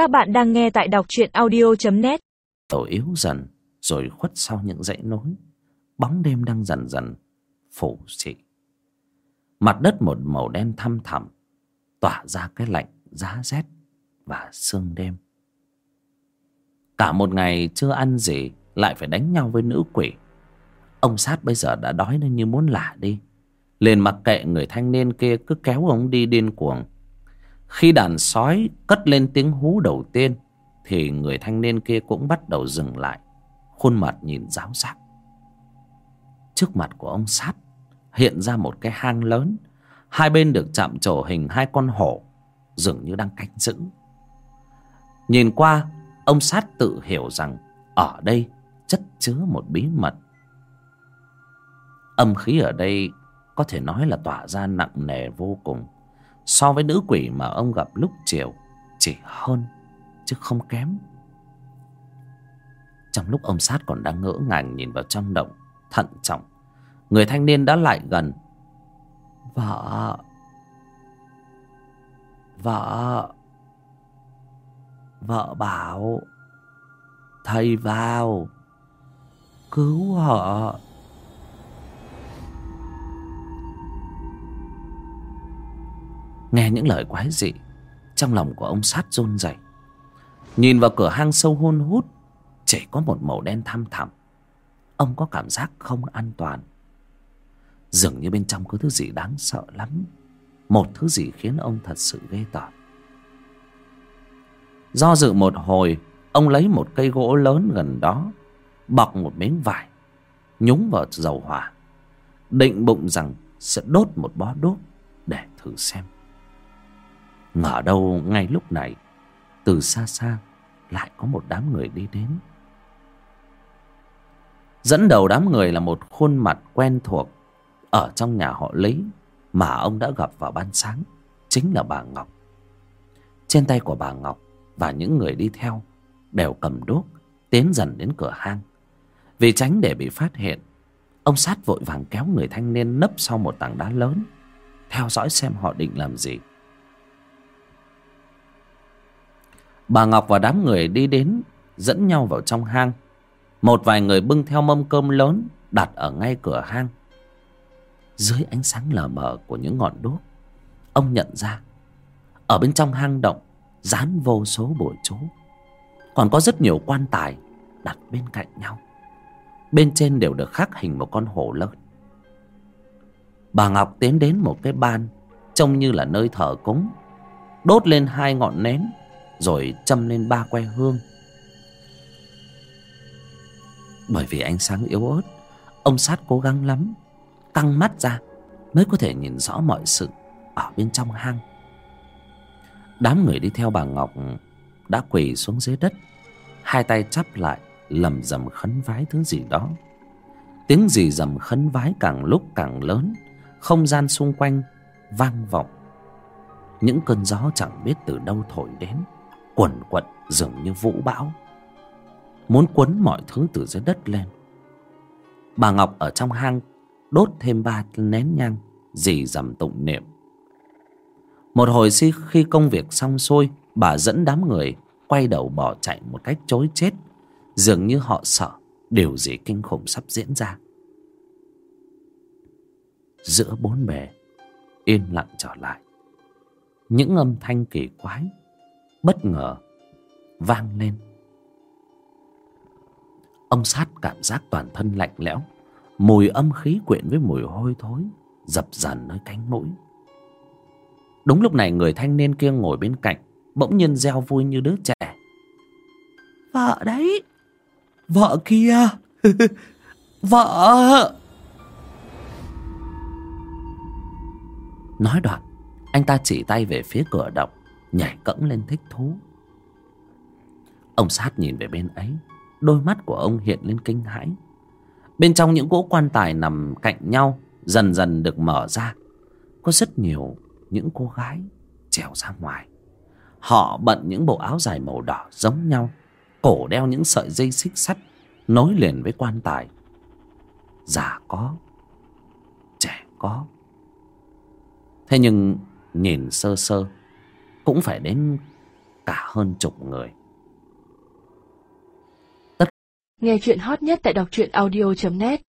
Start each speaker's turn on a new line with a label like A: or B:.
A: Các bạn đang nghe tại đọc truyện audio.net
B: Tổ yếu dần, rồi khuất sau những dãy núi. Bóng đêm đang dần dần phủ xị. Mặt đất một màu đen thăm thẳm, Tỏa ra cái lạnh giá rét và sương đêm. Cả một ngày chưa ăn gì, Lại phải đánh nhau với nữ quỷ. Ông sát bây giờ đã đói nên như muốn lả đi. Liền mặc kệ người thanh niên kia cứ kéo ông đi điên cuồng khi đàn sói cất lên tiếng hú đầu tiên, thì người thanh niên kia cũng bắt đầu dừng lại, khuôn mặt nhìn ráo rác trước mặt của ông sát hiện ra một cái hang lớn, hai bên được chạm trổ hình hai con hổ, dường như đang canh giữ. Nhìn qua, ông sát tự hiểu rằng ở đây chất chứa một bí mật. Âm khí ở đây có thể nói là tỏa ra nặng nề vô cùng so với nữ quỷ mà ông gặp lúc chiều, chỉ hơn, chứ không kém. Trong lúc ông sát còn đang ngỡ ngàng nhìn vào trong động, thận trọng, người thanh niên đã lại gần. Vợ vợ vợ bảo, thầy vào, cứu họ. Nghe những lời quái dị, trong lòng của ông sát run rẩy. Nhìn vào cửa hang sâu hun hút, chỉ có một màu đen thăm thẳm. Ông có cảm giác không an toàn. Dường như bên trong có thứ gì đáng sợ lắm, một thứ gì khiến ông thật sự ghê tởm. Do dự một hồi, ông lấy một cây gỗ lớn gần đó, bọc một miếng vải, nhúng vào dầu hỏa, định bụng rằng sẽ đốt một bó đốt để thử xem ngờ đâu ngay lúc này, từ xa xa lại có một đám người đi đến. Dẫn đầu đám người là một khuôn mặt quen thuộc ở trong nhà họ lý mà ông đã gặp vào ban sáng, chính là bà ngọc. Trên tay của bà ngọc và những người đi theo đều cầm đuốc tiến dần đến cửa hang. Vì tránh để bị phát hiện, ông sát vội vàng kéo người thanh niên nấp sau một tảng đá lớn, theo dõi xem họ định làm gì. Bà ngọc và đám người đi đến, dẫn nhau vào trong hang. Một vài người bưng theo mâm cơm lớn đặt ở ngay cửa hang. Dưới ánh sáng lờ mờ của những ngọn đuốc, ông nhận ra, ở bên trong hang động, dán vô số bồi chú. Còn có rất nhiều quan tài đặt bên cạnh nhau. Bên trên đều được khắc hình một con hổ lớn. Bà ngọc tiến đến một cái ban, trông như là nơi thờ cúng, đốt lên hai ngọn nến rồi châm lên ba que hương. Bởi vì ánh sáng yếu ớt, ông sát cố gắng lắm, căng mắt ra mới có thể nhìn rõ mọi sự ở bên trong hang. Đám người đi theo bà ngọc đã quỳ xuống dưới đất, hai tay chắp lại lầm rầm khấn vái thứ gì đó. Tiếng gì rầm khấn vái càng lúc càng lớn, không gian xung quanh vang vọng. Những cơn gió chẳng biết từ đâu thổi đến quẩn quận dường như vũ bão. Muốn quấn mọi thứ từ dưới đất lên. Bà ngọc ở trong hang đốt thêm ba nén nhang, dì dầm tụng niệm. Một hồi si khi công việc xong xuôi, bà dẫn đám người quay đầu bỏ chạy một cách chối chết. Dường như họ sợ điều gì kinh khủng sắp diễn ra. Giữa bốn bề, yên lặng trở lại. Những âm thanh kỳ quái bất ngờ vang lên. Ông sát cảm giác toàn thân lạnh lẽo mùi âm khí quyện với mùi hôi thối dập dần nơi cánh mũi. Đúng lúc này người thanh niên kia ngồi bên cạnh bỗng nhiên reo vui như đứa trẻ. Vợ đấy. Vợ kia. Vợ. Nói đoạn anh ta chỉ tay về phía cửa động nhảy cẫng lên thích thú. Ông sát nhìn về bên ấy, đôi mắt của ông hiện lên kinh hãi. Bên trong những cỗ quan tài nằm cạnh nhau dần dần được mở ra. Có rất nhiều những cô gái trèo ra ngoài. Họ bận những bộ áo dài màu đỏ giống nhau, cổ đeo những sợi dây xích sắt nối liền với quan tài. Già có, trẻ có. Thế nhưng nhìn sơ sơ cũng phải đến cả hơn chục người. Tất...
C: Nghe chuyện hot nhất tại đọc truyện audio.net